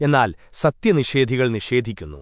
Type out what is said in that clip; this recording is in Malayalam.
എന്നാൽ സത്യനിഷേധികൾ നിഷേധിക്കുന്നു.